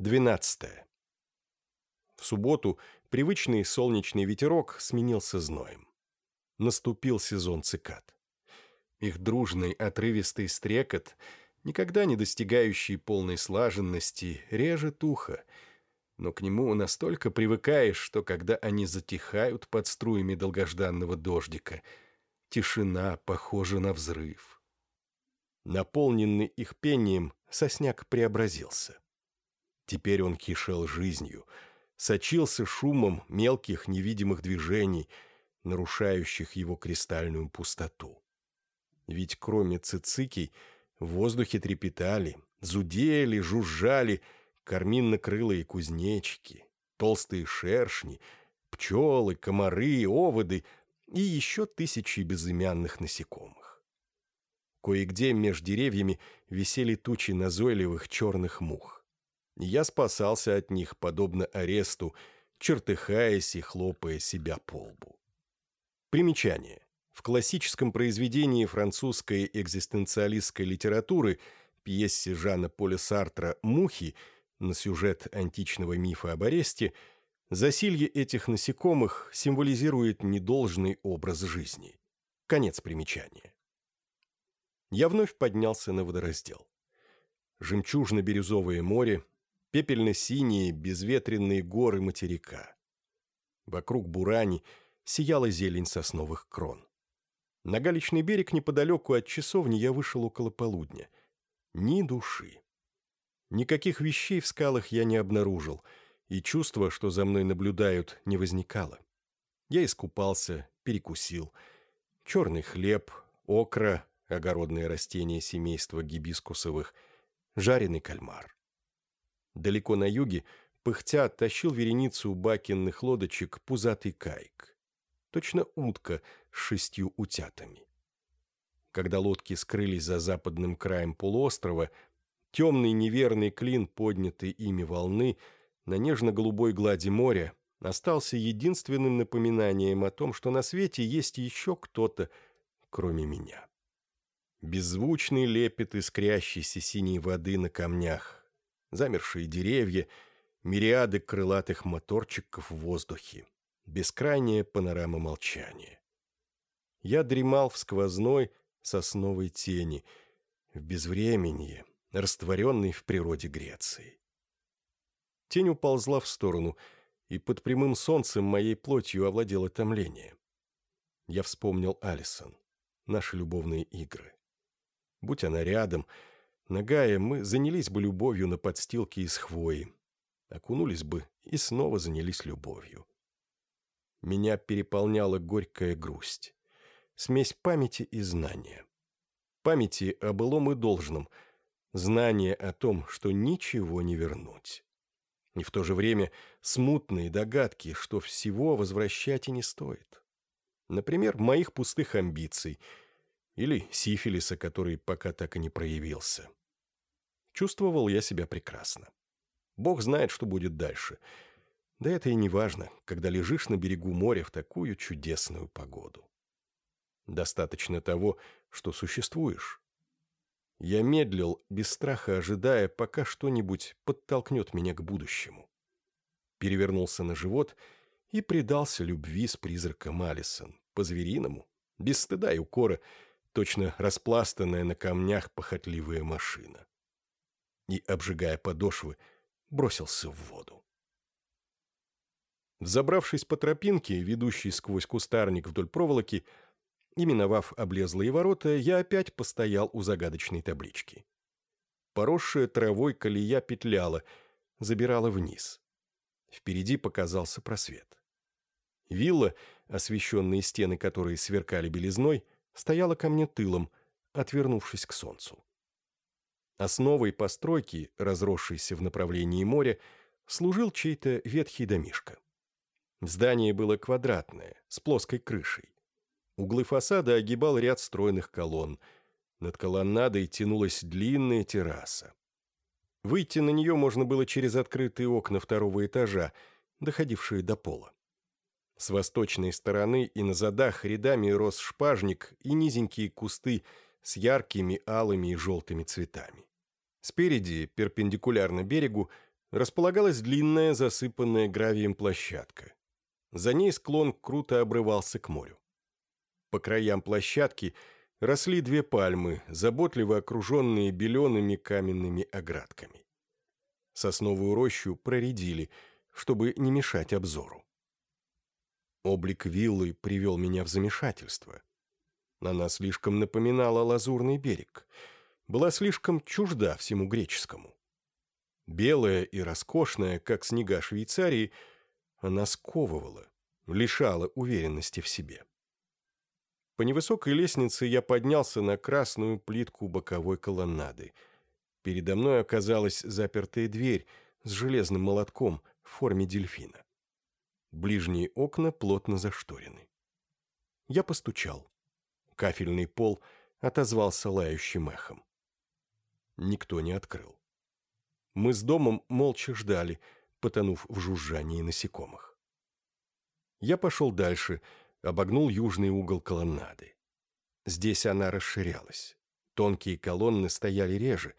12. В субботу привычный солнечный ветерок сменился зноем. Наступил сезон цикад. Их дружный отрывистый стрекот, никогда не достигающий полной слаженности, режет ухо, но к нему настолько привыкаешь, что когда они затихают под струями долгожданного дождика, тишина похожа на взрыв. Наполненный их пением, сосняк преобразился. Теперь он кишел жизнью, сочился шумом мелких невидимых движений, нарушающих его кристальную пустоту. Ведь кроме цицикий в воздухе трепетали, зудели, жужжали карминно-крылые кузнечики, толстые шершни, пчелы, комары, оводы и еще тысячи безымянных насекомых. Кое-где меж деревьями висели тучи назойливых черных мух. Я спасался от них, подобно аресту, чертыхаясь и хлопая себя по лбу. Примечание. В классическом произведении французской экзистенциалистской литературы пьесе Жана Поля Сартра «Мухи» на сюжет античного мифа об аресте засилье этих насекомых символизирует недолжный образ жизни. Конец примечания. Я вновь поднялся на водораздел. Жемчужно-бирюзовое море пепельно-синие безветренные горы материка. Вокруг Бурани сияла зелень сосновых крон. На галечный берег неподалеку от часовни я вышел около полудня. Ни души. Никаких вещей в скалах я не обнаружил, и чувство, что за мной наблюдают, не возникало. Я искупался, перекусил. Черный хлеб, окра, огородные растения семейства гибискусовых, жареный кальмар. Далеко на юге, пыхтя, тащил вереницу бакенных лодочек пузатый кайк. Точно утка с шестью утятами. Когда лодки скрылись за западным краем полуострова, темный неверный клин, поднятый ими волны, на нежно-голубой глади моря, остался единственным напоминанием о том, что на свете есть еще кто-то, кроме меня. Беззвучный лепет искрящейся синей воды на камнях, замершие деревья, мириады крылатых моторчиков в воздухе, бескрайняя панорама молчания. Я дремал в сквозной сосновой тени, в безвременье, растворенной в природе Греции. Тень уползла в сторону, и под прямым солнцем моей плотью овладело томление. Я вспомнил Алисон, наши любовные игры. Будь она рядом — Нагая, мы занялись бы любовью на подстилке из хвои. Окунулись бы и снова занялись любовью. Меня переполняла горькая грусть. Смесь памяти и знания. Памяти о былом и должном. Знание о том, что ничего не вернуть. И в то же время смутные догадки, что всего возвращать и не стоит. Например, моих пустых амбиций. Или сифилиса, который пока так и не проявился. Чувствовал я себя прекрасно. Бог знает, что будет дальше. Да это и не важно, когда лежишь на берегу моря в такую чудесную погоду. Достаточно того, что существуешь. Я медлил, без страха ожидая, пока что-нибудь подтолкнет меня к будущему. Перевернулся на живот и предался любви с призраком Алисон, по-звериному, без стыда и укора, точно распластанная на камнях похотливая машина и, обжигая подошвы, бросился в воду. Взобравшись по тропинке, ведущей сквозь кустарник вдоль проволоки, и миновав облезлые ворота, я опять постоял у загадочной таблички. Поросшая травой колея петляла, забирала вниз. Впереди показался просвет. Вилла, освещенные стены которой сверкали белизной, стояла ко мне тылом, отвернувшись к солнцу. Основой постройки, разросшейся в направлении моря, служил чей-то ветхий домишко. Здание было квадратное, с плоской крышей. Углы фасада огибал ряд стройных колонн. Над колоннадой тянулась длинная терраса. Выйти на нее можно было через открытые окна второго этажа, доходившие до пола. С восточной стороны и на задах рядами рос шпажник и низенькие кусты с яркими алыми и желтыми цветами. Спереди, перпендикулярно берегу, располагалась длинная, засыпанная гравием площадка. За ней склон круто обрывался к морю. По краям площадки росли две пальмы, заботливо окруженные белеными каменными оградками. Сосновую рощу проредили, чтобы не мешать обзору. Облик виллы привел меня в замешательство. Она слишком напоминала лазурный берег, была слишком чужда всему греческому. Белая и роскошная, как снега Швейцарии, она сковывала, лишала уверенности в себе. По невысокой лестнице я поднялся на красную плитку боковой колоннады. Передо мной оказалась запертая дверь с железным молотком в форме дельфина. Ближние окна плотно зашторены. Я постучал. Кафельный пол отозвался лающим эхом. Никто не открыл. Мы с домом молча ждали, потонув в жужжании насекомых. Я пошел дальше, обогнул южный угол колоннады. Здесь она расширялась. Тонкие колонны стояли реже.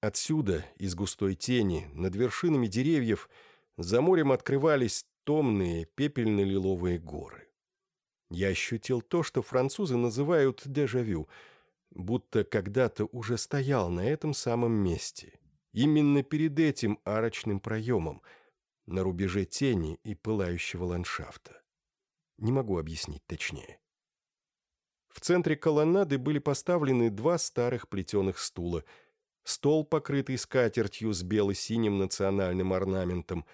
Отсюда, из густой тени, над вершинами деревьев, за морем открывались томные пепельно-лиловые горы. Я ощутил то, что французы называют дежавю, будто когда-то уже стоял на этом самом месте, Именно перед этим арочным проемом, на рубеже тени и пылающего ландшафта. Не могу объяснить точнее. В центре колоннады были поставлены два старых плетеных стула, стол, покрытый скатертью с бело-синим национальным орнаментом,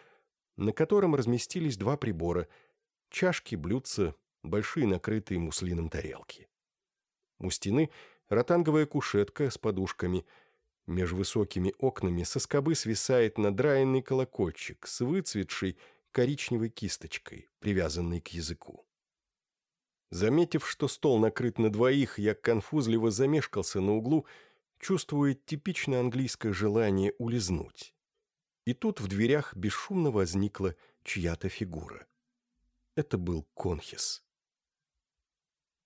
на котором разместились два прибора — чашки, блюдца, большие накрытые муслином тарелки. У стены ротанговая кушетка с подушками — Меж высокими окнами со скобы свисает надраенный колокольчик с выцветшей коричневой кисточкой, привязанной к языку. Заметив, что стол накрыт на двоих, я конфузливо замешкался на углу, чувствуя типично английское желание улизнуть. И тут в дверях бесшумно возникла чья-то фигура. Это был Конхис.